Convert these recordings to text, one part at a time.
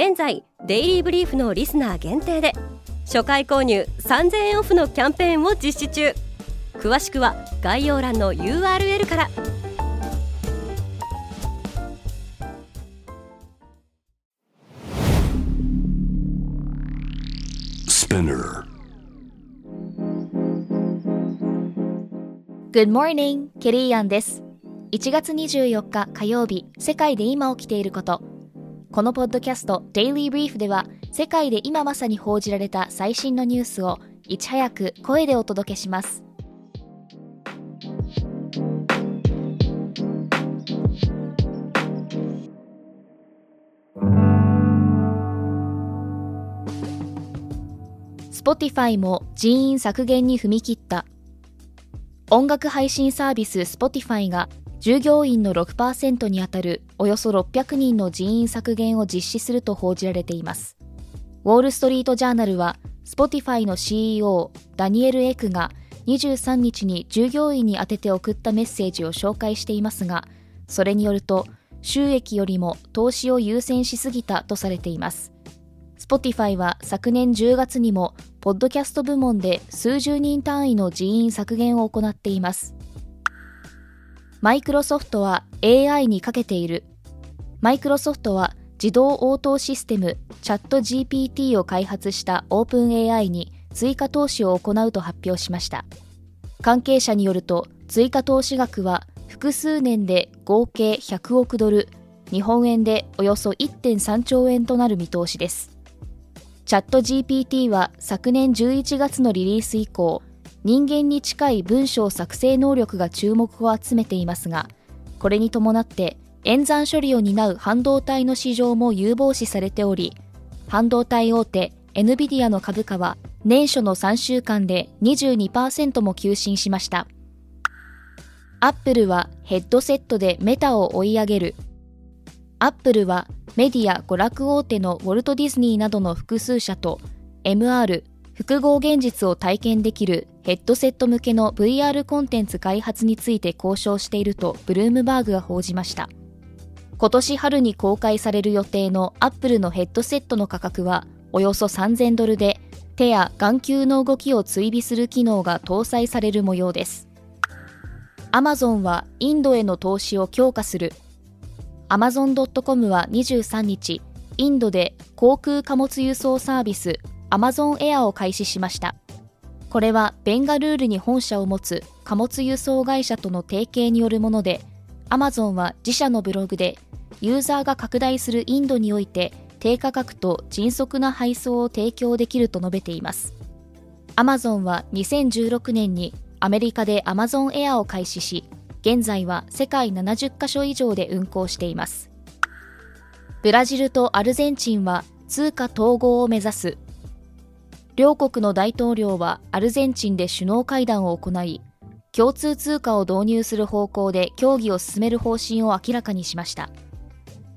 現在デイリーブリーフのリスナー限定で初回購入3000円オフのキャンペーンを実施中。詳しくは概要欄の URL から。E Good morning! ケリーアンです。1月24日火曜日世界で今起きていることこのポッドキャスト Daily Brief では世界で今まさに報じられた最新のニュースをいち早く声でお届けします。Spotify も人員削減に踏み切った。音楽配信サービス Spotify が従業員の6%にあたるおよそ600人の人員削減を実施すると報じられています。ウォール・ストリート・ジャーナルは Spotify の CEO ダニエル・エクが23日に従業員に宛てて送ったメッセージを紹介していますが、それによると収益よりも投資を優先しすぎたとされています。Spotify は昨年10月にも、ポッドキャスト部門で数十人単位の人員削減を行っています。マイクロソフトは AI にかけている。マイクロソフトは自動応答システムチャット GPT を開発したオープン AI に追加投資を行うと発表しました。関係者によると追加投資額は複数年で合計100億ドル、日本円でおよそ1.3兆円となる見通しです。チャット GPT は昨年11月のリリース以降、人間に近い文章作成能力が注目を集めていますが、これに伴って演算処理を担う半導体の市場も有望視されており、半導体大手 NVIDIA の株価は年初の3週間で22%も急進しました。アップルはヘッドセットでメタを追い上げる。アップルはメディア娯楽大手のウォルト・ディズニーなどの複数社と MR 複合現実を体験できるヘッドセット向けの VR コンテンツ開発について交渉しているとブルームバーグが報じました。今年春に公開される予定のアップルのヘッドセットの価格はおよそ3000ドルで手や眼球の動きを追尾する機能が搭載される模様です。アマゾンはインドへの投資を強化する。Amazon.com は23日、インドで航空貨物輸送サービス Amazon Air を開始しました。これはベンガルールに本社を持つ貨物輸送会社との提携によるもので、Amazon は自社のブログで、ユーザーが拡大するインドにおいて低価格と迅速な配送を提供できると述べています。Amazon は2016年にアメリカで Amazon Air を開始し、現在は世界70カ所以上で運行しています。ブラジルとアルゼンチンは通貨統合を目指す。両国の大統領はアルゼンチンで首脳会談を行い、共通通貨を導入する方向で協議を進める方針を明らかにしました。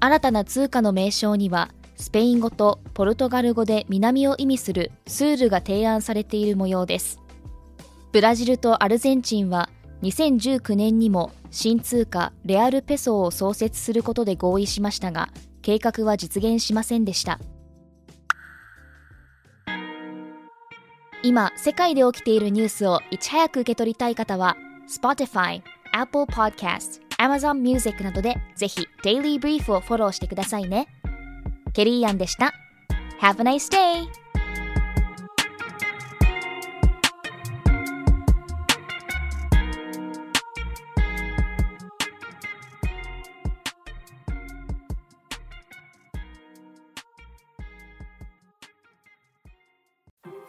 新たな通貨の名称には、スペイン語とポルトガル語で南を意味するスールが提案されている模様です。ブラジルとアルゼンチンは2019年にも新通貨レアルペソを創設することで合意しましたが計画は実現しませんでした今世界で起きているニュースをいち早く受け取りたい方は Spotify、Apple Podcast、Amazon Music などでぜひ Daily Brief をフォローしてくださいねケリーアンでした Have a nice day!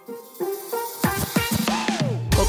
こ